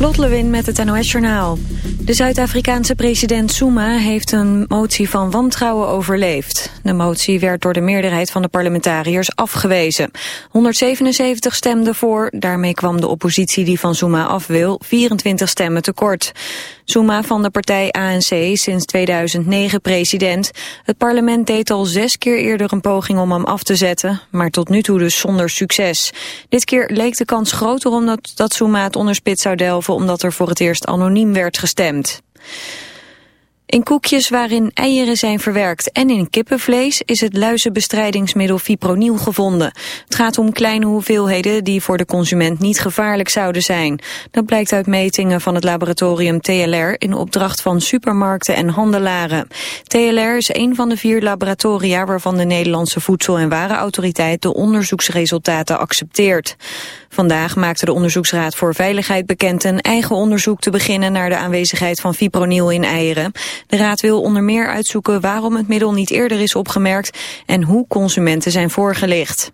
Lot Lewin met het NOS Journaal. De Zuid-Afrikaanse president Zuma heeft een motie van wantrouwen overleefd. De motie werd door de meerderheid van de parlementariërs afgewezen. 177 stemden voor, daarmee kwam de oppositie die van Zuma af wil 24 stemmen tekort. Zuma van de partij ANC sinds 2009 president. Het parlement deed al zes keer eerder een poging om hem af te zetten, maar tot nu toe dus zonder succes. Dit keer leek de kans groter omdat dat Zuma het onderspit zou delven omdat er voor het eerst anoniem werd gestemd. In koekjes waarin eieren zijn verwerkt en in kippenvlees is het luizenbestrijdingsmiddel fipronil gevonden. Het gaat om kleine hoeveelheden die voor de consument niet gevaarlijk zouden zijn. Dat blijkt uit metingen van het laboratorium TLR in opdracht van supermarkten en handelaren. TLR is een van de vier laboratoria waarvan de Nederlandse Voedsel- en Warenautoriteit de onderzoeksresultaten accepteert. Vandaag maakte de Onderzoeksraad voor Veiligheid bekend een eigen onderzoek te beginnen naar de aanwezigheid van fipronil in eieren. De raad wil onder meer uitzoeken waarom het middel niet eerder is opgemerkt en hoe consumenten zijn voorgelicht.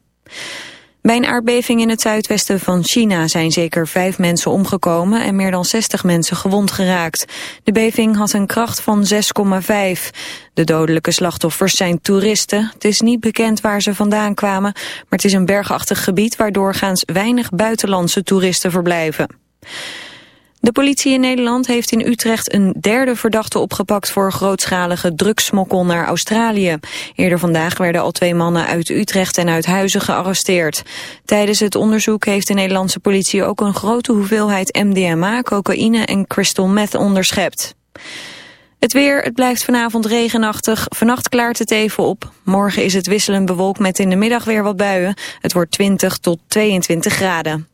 Bij een aardbeving in het zuidwesten van China zijn zeker vijf mensen omgekomen en meer dan 60 mensen gewond geraakt. De beving had een kracht van 6,5. De dodelijke slachtoffers zijn toeristen. Het is niet bekend waar ze vandaan kwamen, maar het is een bergachtig gebied waar doorgaans weinig buitenlandse toeristen verblijven. De politie in Nederland heeft in Utrecht een derde verdachte opgepakt voor grootschalige drugssmokkel naar Australië. Eerder vandaag werden al twee mannen uit Utrecht en uit Huizen gearresteerd. Tijdens het onderzoek heeft de Nederlandse politie ook een grote hoeveelheid MDMA, cocaïne en crystal meth onderschept. Het weer, het blijft vanavond regenachtig. Vannacht klaart het even op. Morgen is het wisselend bewolkt met in de middag weer wat buien. Het wordt 20 tot 22 graden.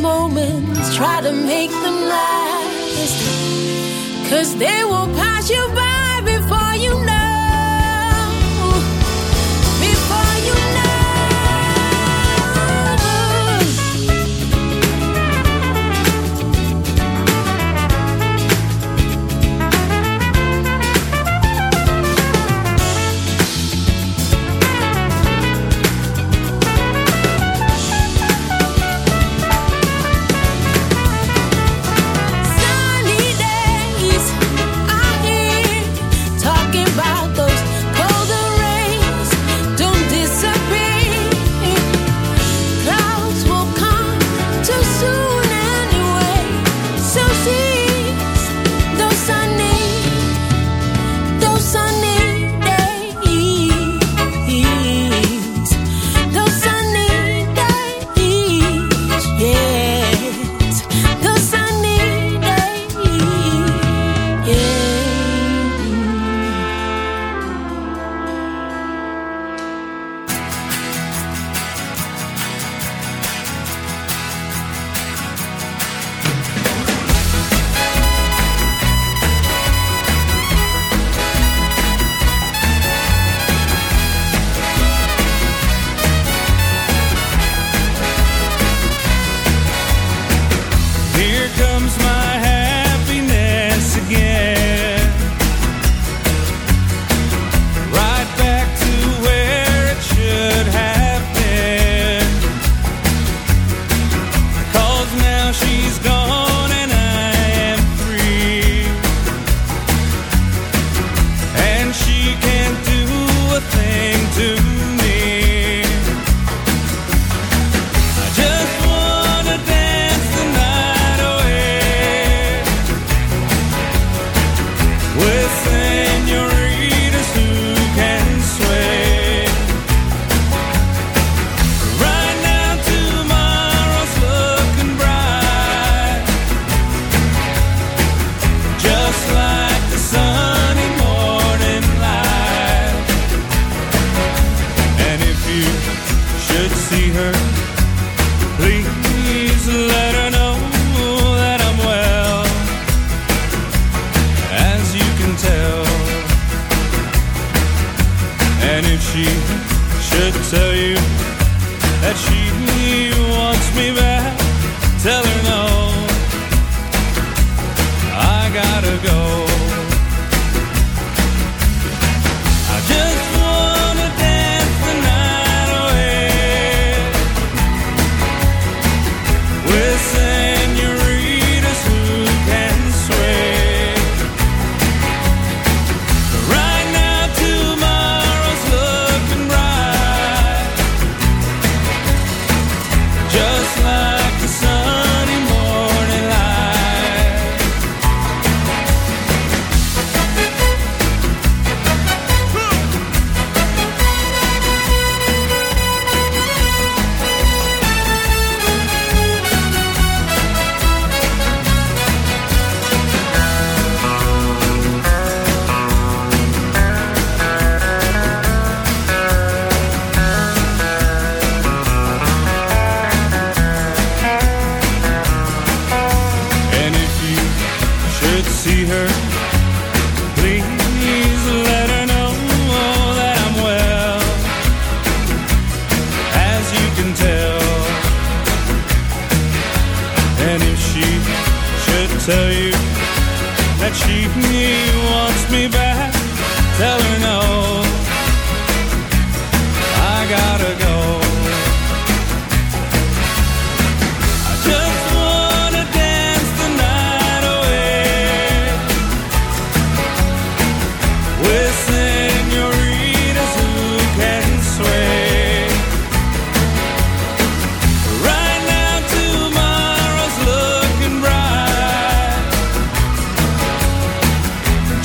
moments, try to make them last. Cause they will pass. that she wants me back. Tell her no, I gotta go.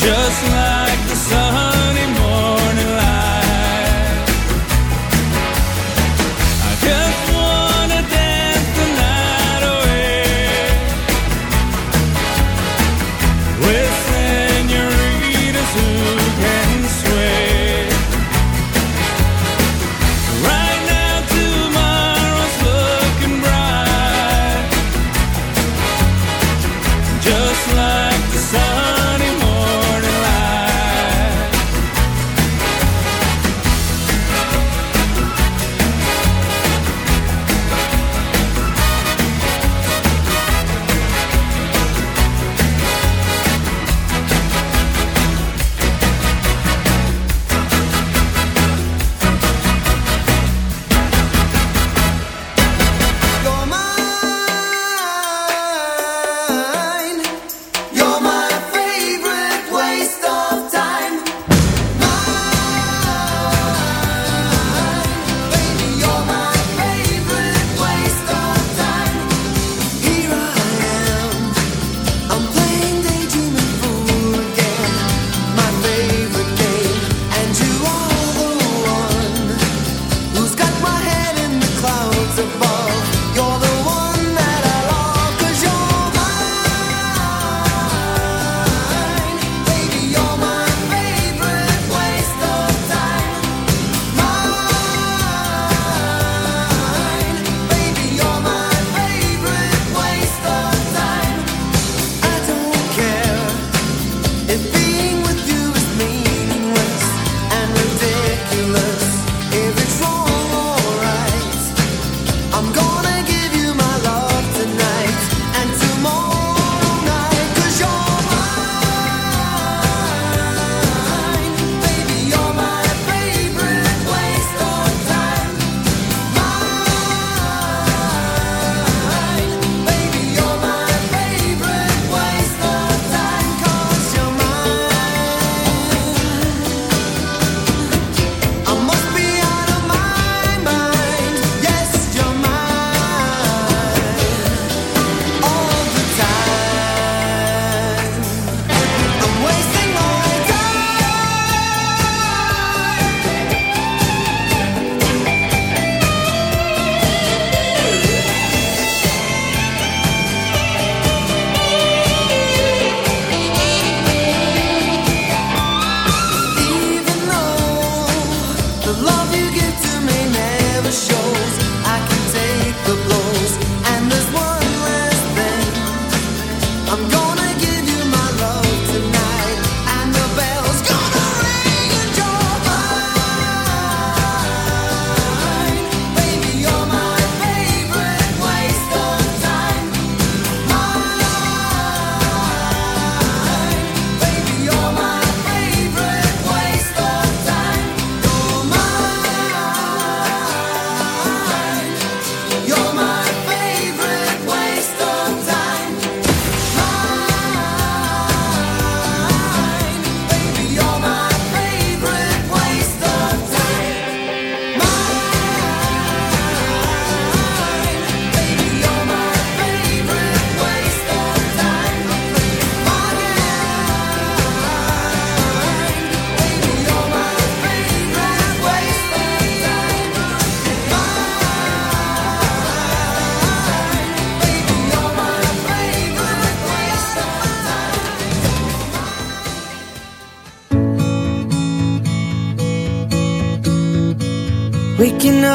Just like